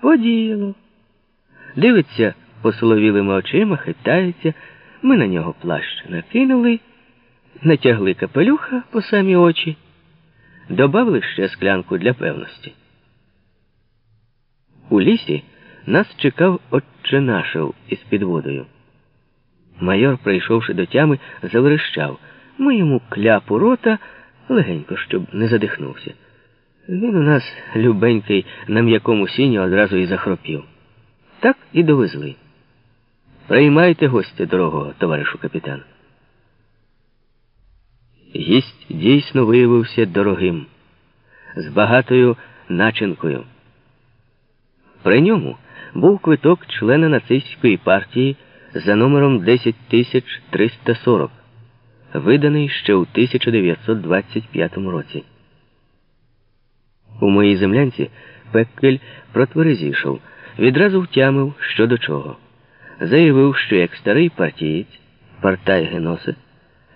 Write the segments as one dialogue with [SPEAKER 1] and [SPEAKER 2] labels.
[SPEAKER 1] Подіяло. Дивиться посоловілими очима, хитається. Ми на нього плащ накинули, натягли капелюха по самі очі, добавили ще склянку для певності. У лісі нас чекав отченашев із підводою. Майор, прийшовши до тями, заверещав. Ми йому кляпу рота легенько, щоб не задихнувся. Він у нас, любенький, на м'якому сіні одразу і захропів. Так і довезли. Приймайте гостя дорогого, товаришу капітан. Гість дійсно виявився дорогим, з багатою начинкою. При ньому був квиток члена нацистської партії за номером 10340, виданий ще у 1925 році. У моїй землянці Пеккель протверезішов, відразу втямив, що до чого. Заявив, що як старий партієць, партай Геносе,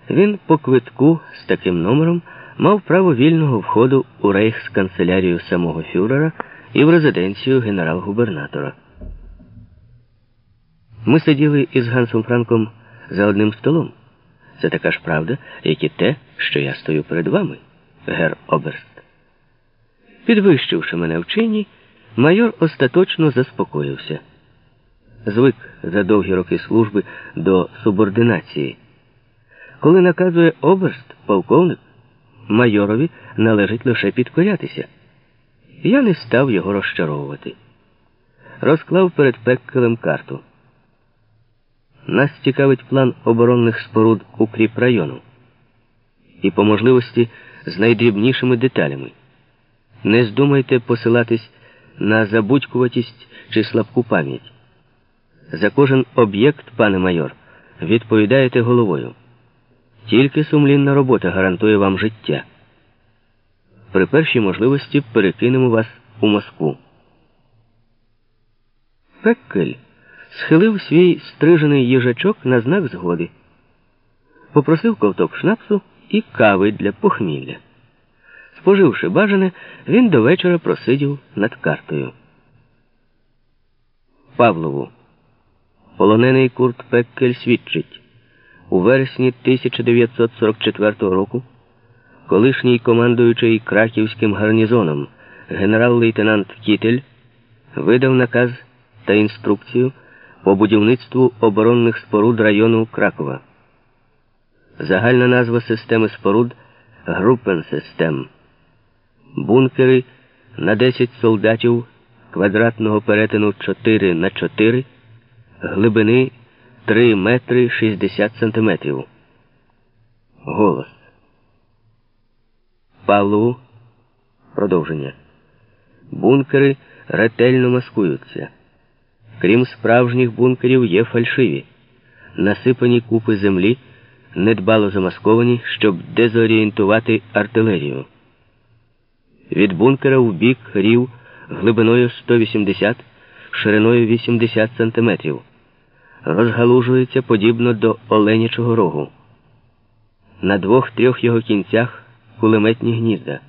[SPEAKER 1] він по квитку з таким номером мав право вільного входу у рейхсканцелярію самого фюрера і в резиденцію генерал-губернатора. Ми сиділи із Гансом Франком за одним столом. Це така ж правда, як і те, що я стою перед вами, гер Оберст. Підвищивши мене в чині, майор остаточно заспокоївся. Звик за довгі роки служби до субординації. Коли наказує оберст, полковник, майорові належить лише підкорятися. Я не став його розчаровувати. Розклав перед пеккелем карту. Нас цікавить план оборонних споруд укріп району. І по можливості з найдрібнішими деталями. Не здумайте посилатись на забудькуватість чи слабку пам'ять. За кожен об'єкт, пане майор, відповідаєте головою. Тільки сумлінна робота гарантує вам життя. При першій можливості перекинемо вас у Москву. Пеккель схилив свій стрижений їжачок на знак згоди, попросив ковток шнапсу і кави для похмілля. Споживши бажане, він до вечора просидів над картою. Павлову. Полонений Курт Пеккель свідчить. У вересні 1944 року колишній командуючий краківським гарнізоном генерал-лейтенант Кітель видав наказ та інструкцію по будівництву оборонних споруд району Кракова. Загальна назва системи споруд Группенсистем. Бункери на 10 солдатів квадратного перетину 4 на 4 глибини 3 метри 60 сантиметрів. Голос. Павлову. Продовження. Бункери ретельно маскуються. Крім справжніх бункерів, є фальшиві, насипані купи землі, недбало замасковані, щоб дезорієнтувати артилерію. Від бункера в бік рів глибиною 180, шириною 80 сантиметрів. Розгалужується подібно до оленячого рогу. На двох-трьох його кінцях кулеметні гнізда.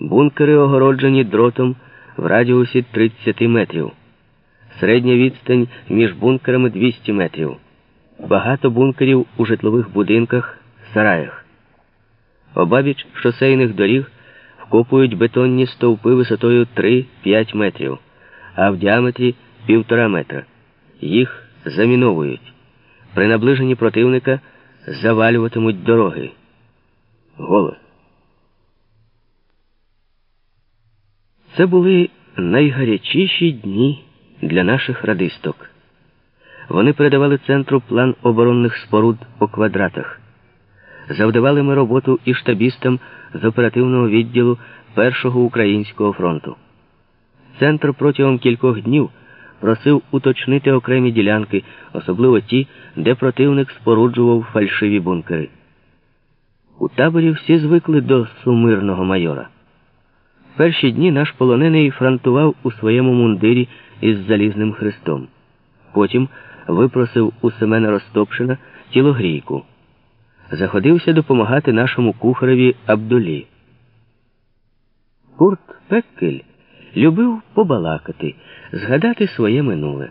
[SPEAKER 1] Бункери огороджені дротом в радіусі 30 метрів. Середня відстань між бункерами 200 метрів. Багато бункерів у житлових будинках, сараях. Обабіч шосейних доріг вкопують бетонні стовпи висотою 3-5 метрів, а в діаметрі півтора метра. Їх заміновують. При наближенні противника завалюватимуть дороги. Голос. Це були найгарячіші дні для наших радисток. Вони передавали центру план оборонних споруд по квадратах. Завдавали ми роботу і штабістам з оперативного відділу Першого українського фронту. Центр протягом кількох днів просив уточнити окремі ділянки, особливо ті, де противник споруджував фальшиві бункери. У таборі всі звикли до сумирного майора. Перші дні наш полонений фронтував у своєму мундирі із залізним хрестом. Потім випросив у Семена Ростопшина тілогрійку. Заходився допомагати нашому кухареві Абдулі. Курт Пеккель любив побалакати, згадати своє минуле.